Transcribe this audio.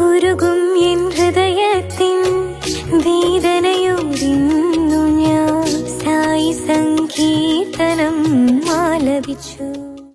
ഉരുകും N ഹൃദയത്തിൻ വേദനയോടിന്നു ഞാൻ. സായി സംഗീതനം ആലപിച്ചു.